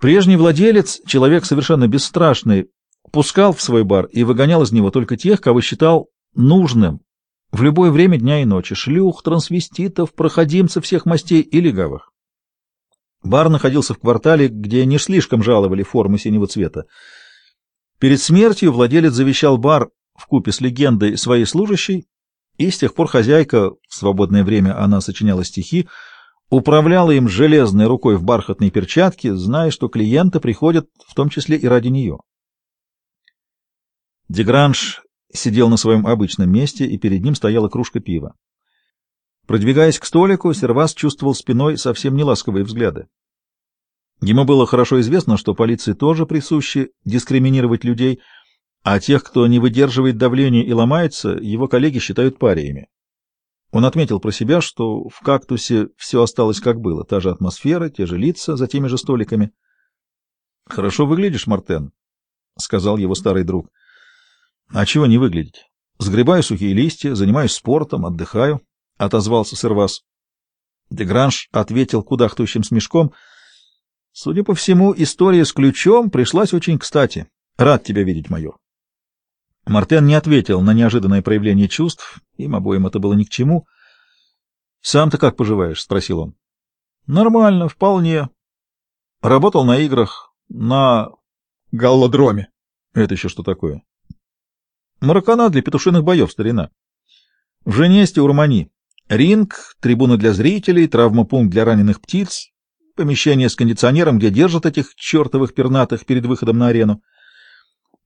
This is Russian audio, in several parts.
Прежний владелец, человек совершенно бесстрашный, пускал в свой бар и выгонял из него только тех, кого считал нужным в любое время дня и ночи, шлюх, трансвеститов, проходимцев всех мастей и легавых. Бар находился в квартале, где не слишком жаловали формы синего цвета. Перед смертью владелец завещал бар в купе с легендой своей служащей, и с тех пор хозяйка, в свободное время она сочиняла стихи, управляла им железной рукой в бархатной перчатке, зная, что клиенты приходят в том числе и ради нее. Дегранж сидел на своем обычном месте, и перед ним стояла кружка пива. Продвигаясь к столику, Сервас чувствовал спиной совсем неласковые взгляды. Ему было хорошо известно, что полиции тоже присуще дискриминировать людей, а тех, кто не выдерживает давления и ломается, его коллеги считают париями. Он отметил про себя, что в «Кактусе» все осталось как было, та же атмосфера, те же лица за теми же столиками. — Хорошо выглядишь, Мартен, — сказал его старый друг. — А чего не выглядеть? Сгребаю сухие листья, занимаюсь спортом, отдыхаю, — отозвался Сервас. Дегранж ответил кудахтающим смешком. — Судя по всему, история с ключом пришлась очень кстати. Рад тебя видеть, майор. Мартен не ответил на неожиданное проявление чувств, им обоим это было ни к чему. — Сам-то как поживаешь? — спросил он. — Нормально, вполне. Работал на играх, на галлодроме. — Это еще что такое? — Маракана для петушиных боев, старина. В Женесте, Урмани. Ринг, трибуны для зрителей, травмопункт для раненых птиц, помещение с кондиционером, где держат этих чертовых пернатых перед выходом на арену.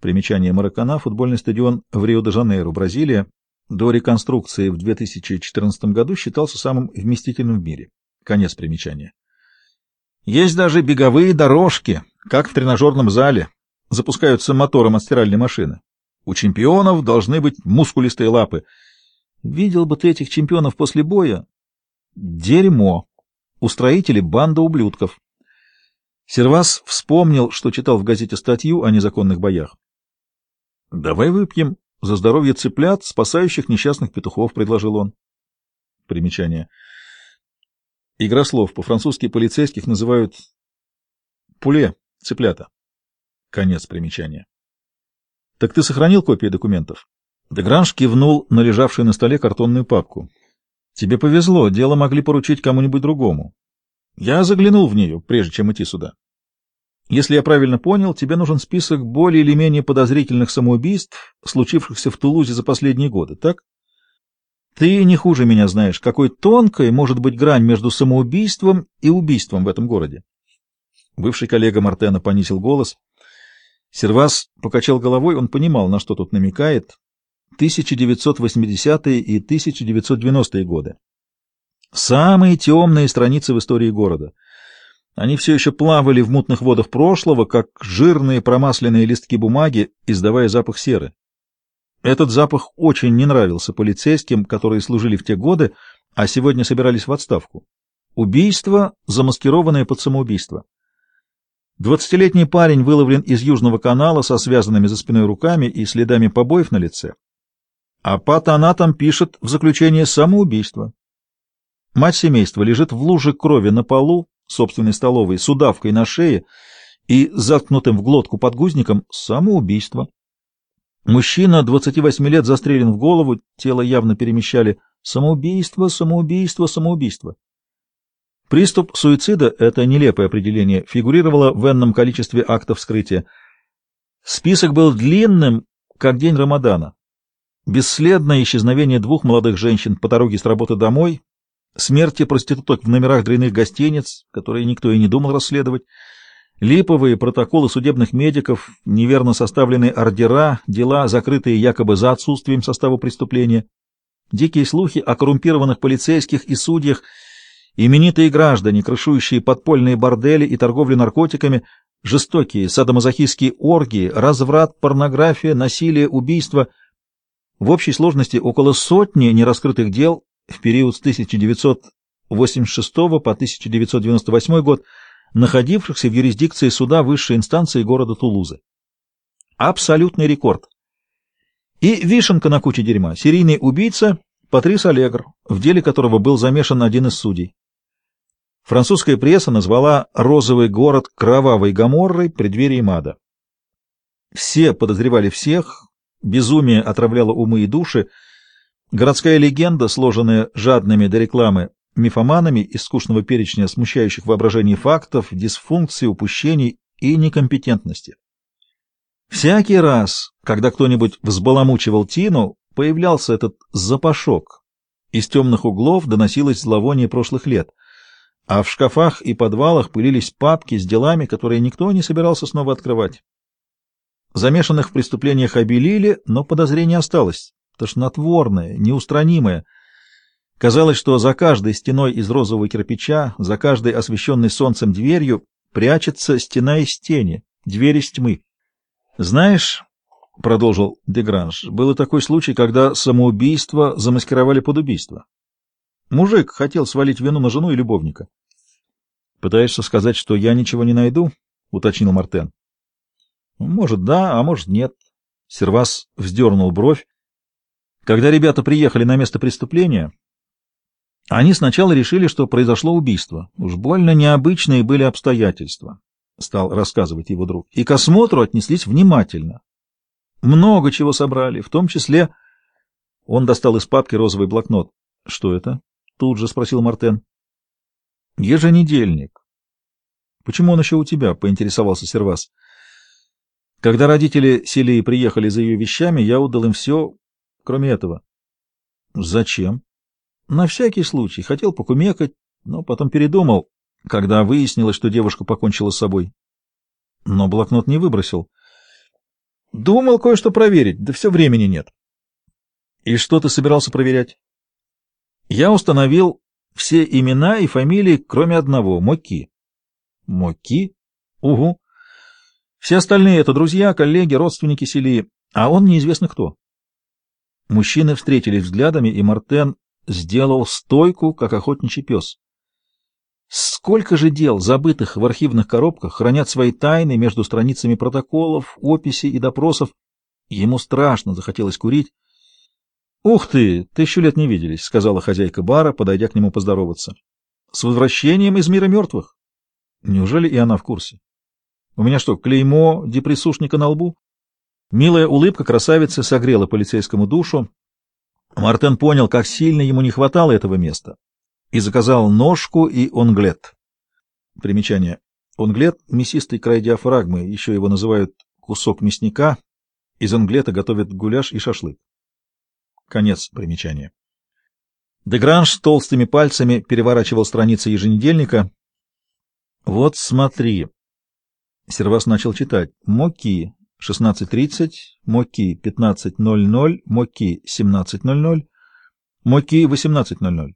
Примечание Маракана, футбольный стадион в Рио-де-Жанейро, Бразилия, до реконструкции в 2014 году считался самым вместительным в мире. Конец примечания. Есть даже беговые дорожки, как в тренажерном зале, запускаются мотором от стиральной машины. У чемпионов должны быть мускулистые лапы. Видел бы ты этих чемпионов после боя. Дерьмо. Устроители банда ублюдков. Сервас вспомнил, что читал в газете статью о незаконных боях. Давай выпьем за здоровье цыплят, спасающих несчастных петухов, предложил он. Примечание. Игра слов. По-французски полицейских называют пуле, цыплята. Конец примечания. Так ты сохранил копии документов? Дегранж кивнул на лежавшую на столе картонную папку. Тебе повезло, дело могли поручить кому-нибудь другому. Я заглянул в нее, прежде чем идти сюда. Если я правильно понял, тебе нужен список более или менее подозрительных самоубийств, случившихся в Тулузе за последние годы, так? Ты не хуже меня знаешь, какой тонкой может быть грань между самоубийством и убийством в этом городе. Бывший коллега Мартена понизил голос. Сервас покачал головой, он понимал, на что тут намекает. 1980-е и 1990-е годы. Самые темные страницы в истории города — они все еще плавали в мутных водах прошлого, как жирные промасленные листки бумаги, издавая запах серы. Этот запах очень не нравился полицейским, которые служили в те годы, а сегодня собирались в отставку. Убийство, замаскированное под самоубийство. Двадцатилетний парень выловлен из Южного канала со связанными за спиной руками и следами побоев на лице. А патанатом пишет в заключение самоубийство. Мать семейства лежит в луже крови на полу, собственной столовой с удавкой на шее и заткнутым в глотку подгузником самоубийство. Мужчина 28 лет застрелен в голову, тело явно перемещали. Самоубийство, самоубийство, самоубийство. Приступ суицида, это нелепое определение, фигурировало в энном количестве актов вскрытия. Список был длинным, как день Рамадана. Бесследное исчезновение двух молодых женщин по дороге с работы домой, смерти проституток в номерах дряных гостиниц, которые никто и не думал расследовать, липовые протоколы судебных медиков, неверно составленные ордера, дела, закрытые якобы за отсутствием состава преступления, дикие слухи о коррумпированных полицейских и судьях, именитые граждане, крышующие подпольные бордели и торговлю наркотиками, жестокие садомазохистские оргии, разврат, порнография, насилие, убийство. В общей сложности около сотни нераскрытых дел, в период с 1986 по 1998 год, находившихся в юрисдикции суда высшей инстанции города Тулузы. Абсолютный рекорд. И вишенка на куче дерьма. Серийный убийца Патрис Аллегр, в деле которого был замешан один из судей. Французская пресса назвала розовый город кровавой Гоморрой преддверии Мада. Все подозревали всех, безумие отравляло умы и души, городская легенда, сложенная жадными до рекламы мифоманами из скучного перечня смущающих воображение фактов, дисфункций, упущений и некомпетентности. Всякий раз, когда кто-нибудь взбаламучивал Тину, появлялся этот запашок. Из темных углов доносилось зловоние прошлых лет, а в шкафах и подвалах пылились папки с делами, которые никто не собирался снова открывать. Замешанных в преступлениях обелили, но подозрение осталось, тошнотворное, неустранимое. Казалось, что за каждой стеной из розового кирпича, за каждой освещенной солнцем дверью прячется стена из тени, дверь из тьмы. Знаешь, — продолжил Дегранж, — был такой случай, когда самоубийство замаскировали под убийство. Мужик хотел свалить вину на жену и любовника. — Пытаешься сказать, что я ничего не найду? — уточнил Мартен. — Может, да, а может, нет. Сервас вздернул бровь. Когда ребята приехали на место преступления, они сначала решили, что произошло убийство. Уж больно необычные были обстоятельства, — стал рассказывать его друг. И к осмотру отнеслись внимательно. Много чего собрали, в том числе... Он достал из папки розовый блокнот. — Что это? — тут же спросил Мартен. — Еженедельник. — Почему он еще у тебя? — поинтересовался Сервас. — Когда родители Селии приехали за ее вещами, я отдал им все, кроме этого. — Зачем? — На всякий случай. Хотел покумекать, но потом передумал, когда выяснилось, что девушка покончила с собой. Но блокнот не выбросил. — Думал кое-что проверить, да все времени нет. И что ты собирался проверять? Я установил все имена и фамилии, кроме одного — Моки. Моки? Угу. Все остальные — это друзья, коллеги, родственники Селии, а он неизвестно кто. Мужчины встретились взглядами, и Мартен сделал стойку, как охотничий пес. Сколько же дел, забытых в архивных коробках, хранят свои тайны между страницами протоколов, описей и допросов. Ему страшно захотелось курить. — Ух ты, тысячу лет не виделись, — сказала хозяйка бара, подойдя к нему поздороваться. — С возвращением из мира мертвых. Неужели и она в курсе? У меня что, клеймо депрессушника на лбу? Милая улыбка красавицы согрела полицейскому душу. Мартен понял, как сильно ему не хватало этого места и заказал ножку и онглет. Примечание. Онглет — мясистый край диафрагмы, еще его называют кусок мясника. Из онглета готовят гуляш и шашлык. Конец примечания. Дегранж толстыми пальцами переворачивал страницы еженедельника. «Вот смотри». Сервас начал читать. «Моки 16.30, Моки 15.00, Моки 17.00, Моки 18.00.